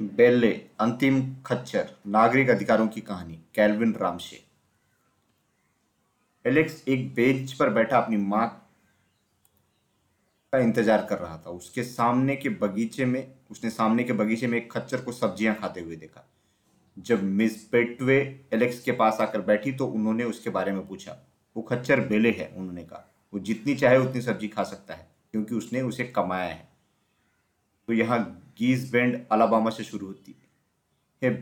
बेल्ले, अंतिम खच्चर, नागरिक अधिकारों की कहानी, कैल्विन रामशे। एलेक्स एक बेंच पर बैठा अपनी माँ का इंतज़ार कर रहा था। उसके सामने के बगीचे में, उसने सामने के बगीचे में एक खच्चर को सब्ज़ियाँ खाते हुए देखा। जब मिस पेटवे एलेक्स के पास आकर बैठी तो उन्होंने उसके बारे में पूछा। वो खच्चर बेले है, उन्होंने कहा। वो जितनी चाहे उतनी सब्ज़ी खा सकता है, क्योंकि उसने उसे कमाया है। तो यहाँ गीज बैंड अलाबामा से शुरू होती है।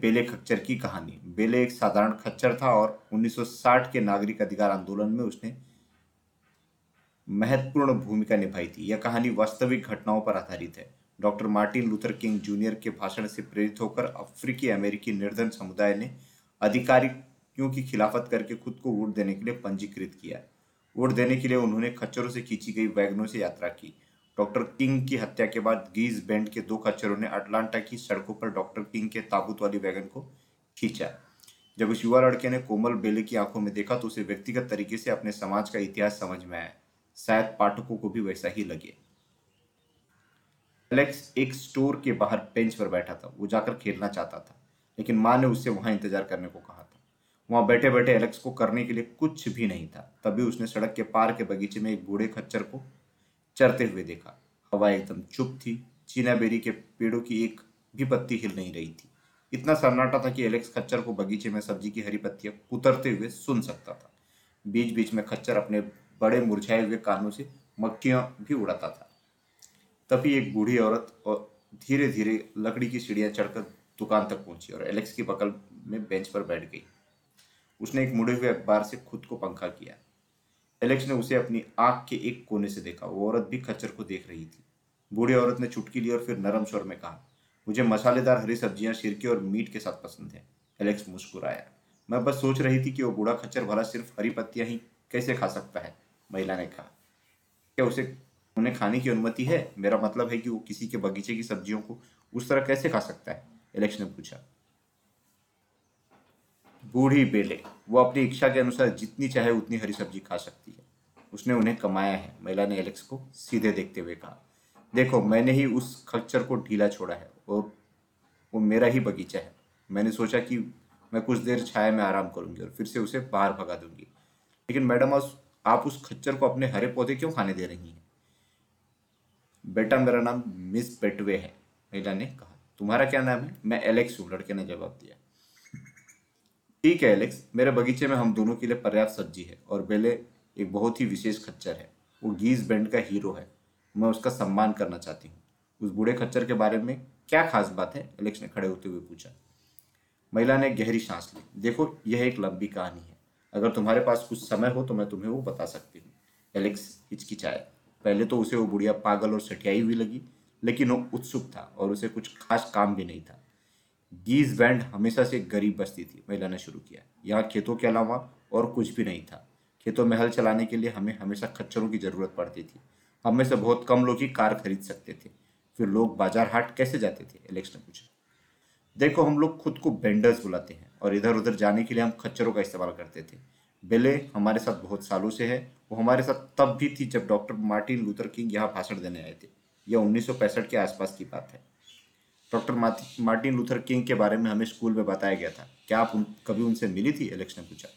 बेले खच्चर की कहानी। बेले एक साधारण खच्चर था और 1960 के नागरिक अधिकार आंदोलन में उसने महत्वपूर्ण भूमिका निभाई थी। यह कहानी वास्तविक घटनाओं पर आधारित है। Doctor Martin Luther King junior के भाषण से प्रेरित होकर अफ्रीकी अमेरिकी निर्धन समुदाय ने अधिकारियों की खिलाफत करके खुद को वोट देने के लिए पंजीकृत किया। वोट देने के लिए उन्होंने खच्चरों से खींची गई वैगनों से यात्रा की। डॉक्टर किंग की हत्या के बाद गीज बैंड के दो खच्चरों ने अटलांटा की सड़कों पर डॉक्टर किंग के ताबूत वाली वैगन को खींचा। जब उस युवा लड़के ने कोमल बेले की आँखों में देखा तो उसे व्यक्तिगत तरीके से अपने समाज का इतिहास समझ में आया। शायद पाठकों को भी वैसा ही लगे। एलेक्स एक स्टोर के बाहर बेंच पर बैठा था। वो जाकर खेलना चाहता था, लेकिन माँ ने उससे वहाँ इंतज़ार करने को कहा था। वहाँ बैठे बैठे एलेक्स को करने के लिए कुछ भी नहीं था। तभी उसने सड़क के पार के बगीचे में एक बूढ़े खच्चर को चरते हुए देखा। हवा एकदम चुप थी। चीना बेरी के पेड़ों की एक भी पत्ती हिल नहीं रही थी। इतना सन्नाटा था कि एलेक्स खच्चर को बगीचे में सब्ज़ी की हरी पत्तियाँ कुतरते हुए सुन सकता था। बीच बीच में खच्चर अपने बड़े मुरझाए हुए कानों से मक्खियाँ भी उड़ाता था। तभी एक बूढ़ी औरत और धीरे धीरे लकड़ी की सीढ़ियाँ चढ़कर दुकान तक पहुँची और एलेक्स की बगल में बेंच पर बैठ गई। उसने एक मुड़े हुए अखबार से खुद को पंखा किया। एलेक्स ने उसे अपनी आँख के एक कोने से देखा। वो औरत भी खच्चर को देख रही थी। बूढ़ी औरत ने चुटकी ली और फिर नरम स्वर में कहा, मुझे मसालेदार हरी सब्ज़ियाँ, सिरके और मीट के साथ पसंद है। एलेक्स मुस्कुराया। मैं बस सोच रही थी कि वो बूढ़ा खच्चर भला सिर्फ़ हरी पत्तियाँ ही कैसे खा सकता है? महिला ने कहा, क्या उसे, उन्हें खाने की अनुमति है? मेरा मतलब है कि वो किसी के बगीचे की सब्जियों को उस तरह कैसे खा सकता है? एलेक्स ने पूछा बूढ़ी बेले, वो अपनी इच्छा के अनुसार जितनी चाहे उतनी हरी सब्ज़ी खा सकती है। उसने उन्हें कमाया है, महिला ने एलेक्स को सीधे देखते हुए कहा। देखो, मैंने ही उस खच्चर को ढीला छोड़ा है, और वो मेरा ही बगीचा है। मैंने सोचा कि मैं कुछ देर छाया में आराम करूँगी और फिर से उसे बाहर भगा दूँगी। लेकिन मैडम, आप उस खच्चर को अपने हरे पौधे क्यों खाने दे रही हैं? बेटा, मेरा नाम मिस पेटवे है, महिला ने कहा। तुम्हारा क्या नाम है? मैं एलेक्स हूँ, लड़के ने जवाब दिया। ठीक है एलेक्स मेरे बगीचे में हम दोनों के लिए पर्याप्त सब्ज़ी है और बेले एक बहुत ही विशेष खच्चर है। वो गीज बैंड का हीरो है। मैं उसका सम्मान करना चाहती हूँ। उस बूढ़े खच्चर के बारे में क्या खास बात है? एलेक्स ने खड़े होते हुए पूछा। महिला ने गहरी सांस ली। देखो, यह एक लंबी कहानी है। अगर तुम्हारे पास कुछ समय हो तो मैं तुम्हें वो बता सकती हूँ। एलेक्स हिचकिचाया पहले तो उसे वो बुढ़िया पागल और सटियाई हुई लगी, लेकिन वो उत्सुक था और उसे कुछ खास काम भी नहीं था। गीज बैंड हमेशा से गरीब बस्ती थी महिला ने शुरू किया। यहाँ खेतों के अलावा और कुछ भी नहीं था। खेतों में हल चलाने के लिए हमें हमेशा खच्चरों की ज़रूरत पड़ती थी। हम में से बहुत कम लोग ही कार खरीद सकते थे। फिर लोग बाज़ार हाट कैसे जाते थे? एलेक्स ने पूछा। देखो, हम लोग खुद को बेंडर्स बुलाते हैं और इधर उधर जाने के लिए हम खच्चरों का इस्तेमाल करते थे। बेले हमारे साथ बहुत सालों से है। वो हमारे साथ तब भी थी जब डॉक्टर मार्टिन लूथर किंग यहाँ भाषण देने आए थे। यह उन्नीस सौ पैंसठ के आसपास की बात है। डॉक्टर मार्टिन लूथर किंग के बारे में हमें स्कूल में बताया गया था। क्या आप उन, कभी उनसे मिली थी एलेक्स ने पूछा?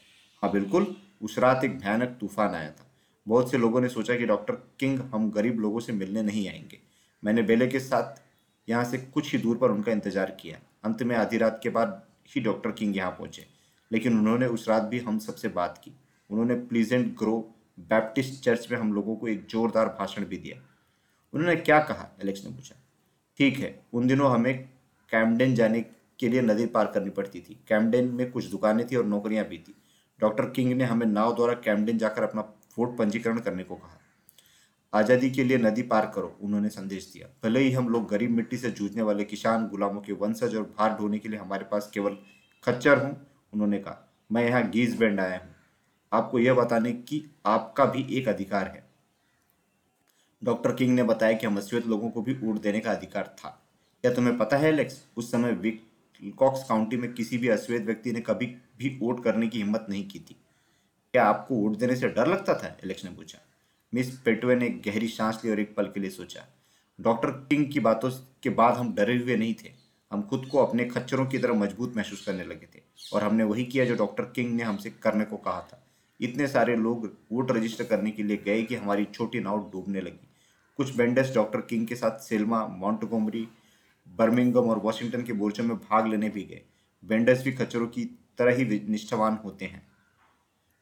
हाँ बिल्कुल। उस रात एक भयानक तूफ़ान आया था। बहुत से लोगों ने सोचा कि डॉक्टर किंग हम गरीब लोगों से मिलने नहीं आएँगे। मैंने बेले के साथ यहाँ से कुछ ही दूर पर उनका इंतज़ार किया। अंत में आधी रात के बाद ही डॉक्टर किंग यहाँ पहुँचे। लेकिन उन्होंने उस रात भी हम सबसे बात की। उन्होंने प्लीजेंट ग्रो बैप्टिस्ट चर्च में हम लोगों को एक जोरदार भाषण भी दिया। उन्होंने क्या कहा? एलेक्स ने पूछा। ठीक है, उन दिनों हमें कैमडेन जाने के लिए नदी पार करनी पड़ती थी। कैमडेन में कुछ दुकानें थी और नौकरियाँ भी थी। डॉक्टर किंग ने हमें नाव द्वारा कैमडेन जाकर अपना वोट पंजीकरण करने को कहा। आज़ादी के लिए नदी पार करो, उन्होंने संदेश दिया। भले ही हम लोग गरीब मिट्टी से जूझने वाले किसान, गुलामों के वंशज और भार ढोने के लिए हमारे पास केवल खच्चर हूँ, उन्होंने कहा, मैं यहाँ गीज बैंड आया हूँ। आपको यह बताने की आपका भी एक अधिकार है। डॉक्टर किंग ने बताया कि हम अश्वेत लोगों को भी वोट देने का अधिकार था। क्या तुम्हें पता है एलेक्स उस समय विकॉक्स काउंटी में किसी भी अश्वेत व्यक्ति ने कभी भी वोट करने की हिम्मत नहीं की थी? क्या आपको वोट देने से डर लगता था? एलेक्स ने पूछा। मिस पेटवे ने गहरी सांस ली और एक पल के लिए सोचा। डॉक्टर किंग की बातों के बाद हम डरे हुए नहीं थे। हम खुद को अपने खच्चरों की तरह मज़बूत महसूस करने लगे थे और हमने वही किया जो डॉक्टर किंग ने हमसे करने को कहा था। इतने सारे लोग वोट रजिस्टर करने के लिए गए कि हमारी छोटी नाव डूबने लगी। कुछ बेंडर्स डॉक्टर किंग के साथ सेल्मा माउंटगोमरी बर्मिंगम और वॉशिंगटन के मोर्चों में भाग लेने भी गए। बेंडर्स भी खच्चरों की तरह ही निष्ठावान होते हैं,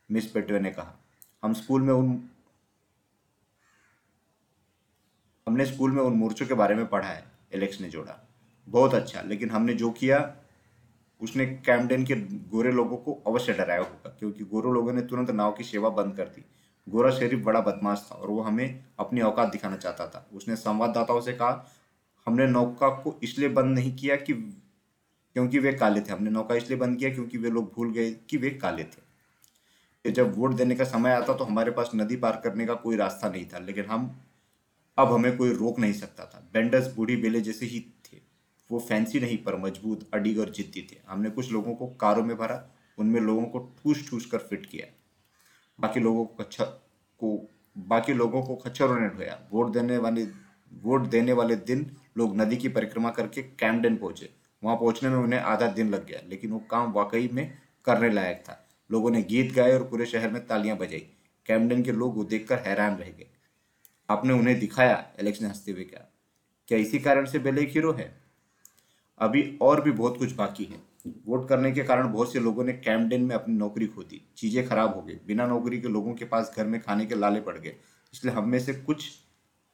मिस पेटवे ने कहा। हम स्कूल में उन हमने स्कूल में उन मोर्चों के बारे में पढ़ा है, एलेक्स ने जोड़ा। बहुत अच्छा लेकिन हमने जो किया, उसने कैमडेन के गोरे लोगों को अवश्य डराया होगा, क्योंकि गोरे लोगों ने तुरंत नाव की सेवा बंद कर दी। गोरा शरीफ बड़ा बदमाश था और वो हमें अपनी औकात दिखाना चाहता था। उसने संवाददाताओं से कहा, हमने नौका को इसलिए बंद नहीं किया कि, क्योंकि वे काले थे। हमने नौका इसलिए बंद किया क्योंकि वे लोग भूल गए कि वे काले थे। जब वोट देने का समय आता तो हमारे पास नदी पार करने का कोई रास्ता नहीं था, लेकिन हम, अब हमें कोई रोक नहीं सकता था। बेंडस बूढ़ी बेले जैसे ही थे। वो फैंसी नहीं, पर मज़बूत, अडीग और जिद्दी थे। हमने कुछ लोगों को कारों में भरा, उनमें लोगों को ठूस ठूस कर फिट किया। बाकी लोगों को खच्चर को बाकी लोगों को खच्चरों ने ढोया। वोट देने वाले वोट देने वाले दिन लोग नदी की परिक्रमा करके कैमडन पहुँचे। वहाँ पहुँचने में उन्हें आधा दिन लग गया, लेकिन वो काम वाकई में करने लायक था। लोगों ने गीत गाए और पूरे शहर में तालियाँ बजाई। कैमडन के लोग वो देखकर हैरान रह गए। आपने उन्हें दिखाया एलेक्स ने हँसते हुए कहा क्या इसी कारण से बेले एक हीरो है? अभी और भी बहुत कुछ बाकी है। वोट करने के कारण बहुत से लोगों ने कैम्पडेन में अपनी नौकरी खो दी। चीज़ें खराब हो गई। बिना नौकरी के लोगों के पास घर में खाने के लाले पड़ गए। इसलिए हम में से कुछ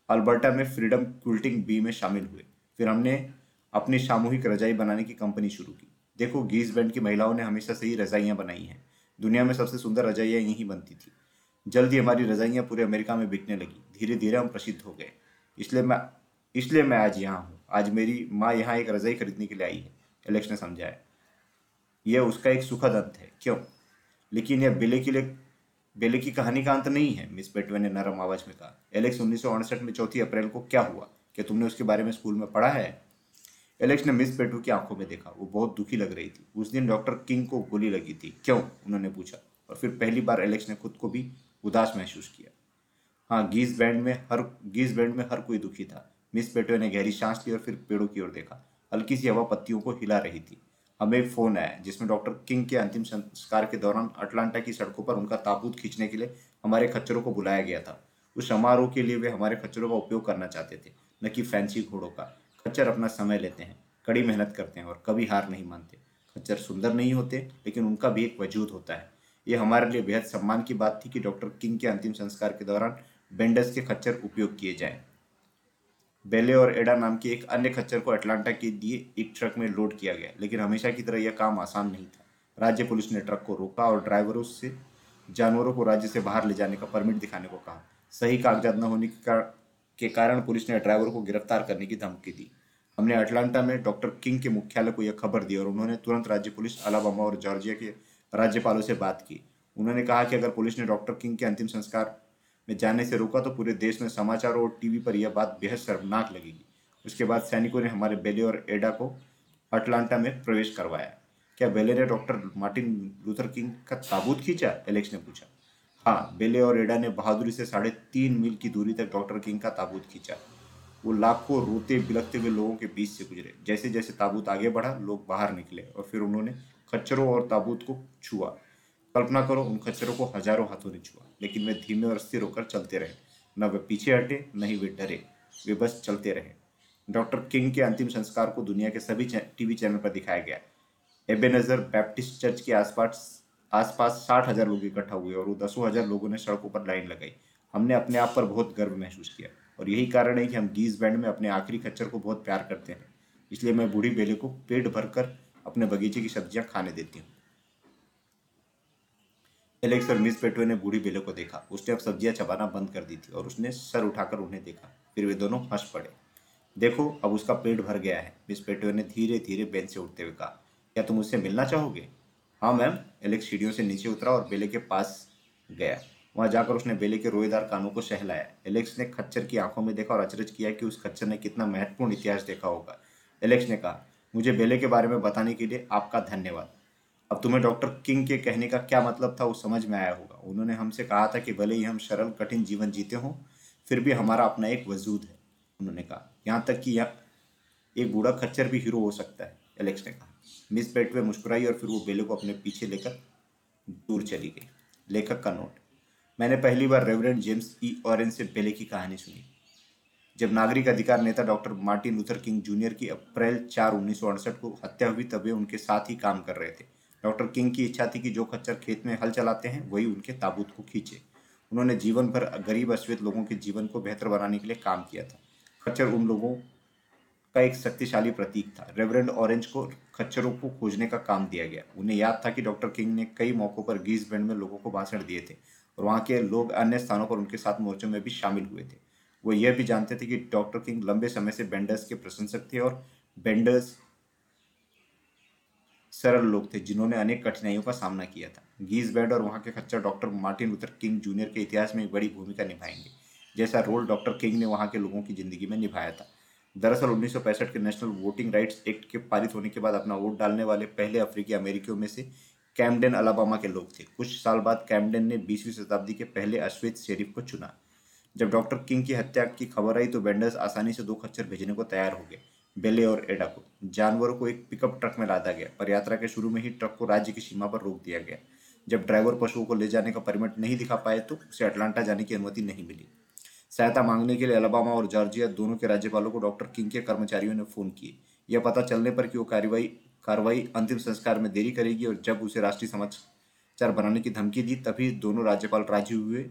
अल्बर्टा में फ्रीडम क्विल्टिंग बी में शामिल हुए। फिर हमने अपनी सामूहिक रजाई बनाने की कंपनी शुरू की। देखो, गीज बैंड की महिलाओं ने हमेशा से ही रजाइयाँ बनाई हैं। दुनिया में सबसे सुंदर रजाइयाँ यहीं बनती थी। जल्द ही हमारी रजाइयाँ पूरे अमेरिका में बिकने लगी। धीरे धीरे हम प्रसिद्ध हो गए। इसलिए मैं इसलिए मैं आज यहाँ हूँ। आज मेरी माँ यहाँ एक रजाई खरीदने के लिए आई है। एलेक्स ने समझाया यह उसका एक सुखद अंत है। क्यों? लेकिन यह बेले के लिए, बेले की कहानी का अंत नहीं है, मिस पेटवे ने नरम आवाज़ में कहा। एलेक्स उन्नीस में चौथी अप्रैल को क्या हुआ? क्या तुमने उसके बारे में स्कूल में पढ़ा है? एलेक्स ने मिस पेटू की आँखों में देखा। वो बहुत दुखी लग रही थी। उस दिन डॉक्टर किंग को गोली लगी थी। क्यों? उन्होंने पूछा। और फिर पहली बार एलेक्स ने खुद को भी उदास महसूस किया। हाँ गीज बैंड में हर गीज बैंड में हर कोई दुखी था। मिस पेटो ने गहरी सांस ली और फिर पेड़ों की ओर देखा। हल्की सी हवा पत्तियों को हिला रही थी। हमें फ़ोन आया, जिसमें डॉक्टर किंग के अंतिम संस्कार के दौरान अटलांटा की सड़कों पर उनका ताबूत खींचने के लिए हमारे खच्चरों को बुलाया गया था। उस समारोह के लिए वे हमारे खच्चरों का उपयोग करना चाहते थे, न कि फैंसी घोड़ों का। खच्चर अपना समय लेते हैं, कड़ी मेहनत करते हैं और कभी हार नहीं मानते। खच्चर सुंदर नहीं होते, लेकिन उनका भी एक वजूद होता है। ये हमारे लिए बेहद सम्मान की बात थी कि डॉक्टर किंग के अंतिम संस्कार के दौरान बेंडस के खच्चर उपयोग किए जाएँ। बेले और एडा नाम के एक अन्य खच्चर को अटलांटा के लिए एक ट्रक में लोड किया गया, लेकिन हमेशा की तरह यह काम आसान नहीं था। राज्य पुलिस ने ट्रक को रोका और ड्राइवरों से, जानवरों को राज्य से बाहर ले जाने का परमिट दिखाने को कहा। सही कागजात न होने के कारण पुलिस ने ड्राइवर को गिरफ़्तार करने की धमकी दी। हमने अटलांटा में डॉक्टर किंग के मुख्यालय को यह खबर दी और उन्होंने तुरंत राज्य पुलिस अलाबामा और जॉर्जिया के राज्यपालों से बात की। उन्होंने कहा कि अगर पुलिस ने डॉक्टर किंग के अंतिम संस्कार में जाने से रोका तो पूरे देश में समाचारों और टीवी पर यह बात बेहद शर्मनाक लगेगी। उसके बाद सैनिकों ने हमारे बेले और एडा को अटलांटा में प्रवेश करवाया। क्या बेले ने डॉक्टर मार्टिन लूथर किंग का ताबूत खींचा? एलेक्स ने पूछा। हाँ बेले और एडा ने बहादुरी से साढ़े तीन मील की दूरी तक डॉक्टर किंग का ताबूत खींचा। वो लाखों रोते बिलखते हुए लोगों के बीच से गुजरे। जैसे जैसे ताबूत आगे बढ़ा, लोग बाहर निकले और फिर उन्होंने खच्चरों और ताबूत को छुआ। कल्पना करो, उन खच्चरों को हज़ारों हाथों ने छुआ। लेकिन वे धीमे और स्थिर होकर चलते रहे। न वे पीछे हटे, न ही वे डरे। वे बस चलते रहे। डॉक्टर किंग के अंतिम संस्कार को दुनिया के सभी टीवी चैनल पर दिखाया गया। एबेनजर बैप्टिस्ट चर्च के आसपास आसपास साठ हज़ार लोग इकट्ठा हुए और दसों हज़ार लोगों ने सड़कों पर लाइन लगाई। हमने अपने आप पर बहुत गर्व महसूस किया। और यही कारण है कि हम गीज बैंड में अपने आखिरी खच्चर को बहुत प्यार करते हैं। इसलिए मैं बूढ़ी बेले को पेट भरकर अपने बगीचे की सब्ज़ियाँ खाने देती हूँ। एलेक्स और मिस पेटवे ने बूढ़ी बेले को देखा। उसने अब सब्ज़ियाँ चबाना बंद कर दी थी और उसने सर उठाकर उन्हें देखा। फिर वे दोनों हंस पड़े। देखो, अब उसका पेट भर गया है, मिस पेटवे ने धीरे धीरे बेंच से उठते हुए कहा। क्या तुम उससे मिलना चाहोगे? हाँ मैम। एलेक्स सीढ़ियों से नीचे उतरा और बेले के पास गया। वहाँ जाकर उसने बेले के रोएदार कानों को सहलाया। एलेक्स ने खच्चर की आँखों में देखा और अचरज किया कि उस खच्चर ने कितना महत्वपूर्ण इतिहास देखा होगा। एलेक्स ने कहा, मुझे बेले के बारे में बताने के लिए आपका धन्यवाद। अब तुम्हें डॉक्टर किंग के कहने का क्या मतलब था, वो समझ में आया होगा। उन्होंने हमसे कहा था कि भले ही हम सरल, कठिन जीवन जीते हों, फिर भी हमारा अपना एक वजूद है, उन्होंने कहा। यहाँ तक कि यह एक बूढ़ा खच्चर भी हीरो हो सकता है, एलेक्स ने कहा। मिस बेटवे मुस्कुराई और फिर वो बेले को अपने पीछे लेकर दूर चली गई। लेखक का नोट। मैंने पहली बार रेवरेंड जेम्स ई. ऑरेंज से बेले की कहानी सुनी। जब नागरिक अधिकार नेता doctor Martin Luther King junior की अप्रैल चार, उन्नीस को हत्या हुई, तब वे उनके साथ ही काम कर रहे थे। डॉक्टर किंग की इच्छा थी कि जो खच्चर खेत में हल चलाते हैं, वही उनके ताबूत को खींचे। उन्होंने जीवन भर गरीब अश्वेत लोगों के जीवन को बेहतर बनाने के लिए काम किया था। खच्चर उन लोगों का एक शक्तिशाली प्रतीक था। रेवरेंड ऑरेंज को खच्चरों को खोजने का काम दिया गया। उन्हें याद था कि डॉक्टर किंग ने कई मौकों पर गीज बैंड में लोगों को भाषण दिए थे और वहाँ के लोग अन्य स्थानों पर उनके साथ मोर्चों में भी शामिल हुए थे। वो यह भी जानते थे कि डॉक्टर किंग लंबे समय से बेंडर्स के प्रशंसक थे और बेंडर्स सरल लोग थे जिन्होंने अनेक कठिनाइयों का सामना किया था। गीज बैंड और वहाँ के खच्चर doctor Martin Luther King junior के इतिहास में एक बड़ी भूमिका निभाएँगे, जैसा रोल डॉक्टर किंग ने वहाँ के लोगों की ज़िंदगी में निभाया था। दरअसल उन्नीस सौ पैंसठ के नेशनल वोटिंग राइट्स एक्ट के पारित होने के बाद अपना वोट डालने वाले पहले अफ्रीकी अमेरिकियों में से कैमडेन, अलाबामा के लोग थे। कुछ साल बाद कैमडेन ने बीसवीं शताब्दी के पहले अश्वेत शेरिफ को चुना। जब डॉक्टर किंग की हत्या की खबर आई तो बेंडर्स आसानी से दो खच्चर भेजने को तैयार हो गए। बेले और एडा को। जानवरों को एक पिकअप ट्रक में लादा गया, पर यात्रा के शुरू में ही ट्रक को राज्य की सीमा पर रोक दिया गया। जब ड्राइवर पशुओं को ले जाने का परमिट नहीं दिखा पाए तो उसे अटलांटा जाने की अनुमति नहीं मिली। सहायता मांगने के लिए अलाबामा और जॉर्जिया दोनों के राज्यपालों को डॉक्टर किंग के कर्मचारियों ने फ़ोन किए। यह पता चलने पर कि वो कार्रवाई कार्रवाई अंतिम संस्कार में देरी करेगी और जब उसे राष्ट्रीय समाचार बनाने की धमकी दी, तभी दोनों राज्यपाल राज़ी हुए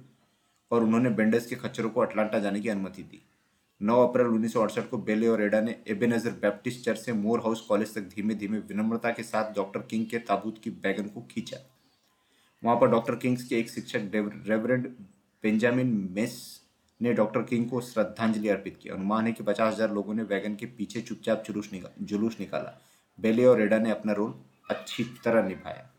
और उन्होंने बेंडस के खच्चरों को अटलांटा जाने की अनुमति दी। 9 अप्रैल उन्नीस सौ अड़सठ को बेले और एडा ने एबेनजर बैप्टिस्ट चर्च से मोर हाउस कॉलेज तक धीमे धीमे विनम्रता के साथ डॉक्टर किंग के ताबूत की बैगन को खींचा। वहाँ पर डॉक्टर किंग्स के एक शिक्षक रेवरेंड बेंजामिन मेस ने डॉक्टर किंग को श्रद्धांजलि अर्पित की। अनुमान है कि पचास हज़ार लोगों ने वैगन के पीछे चुपचाप जुलूस निकाला। बेले और रेडा ने अपना रोल अच्छी तरह निभाया।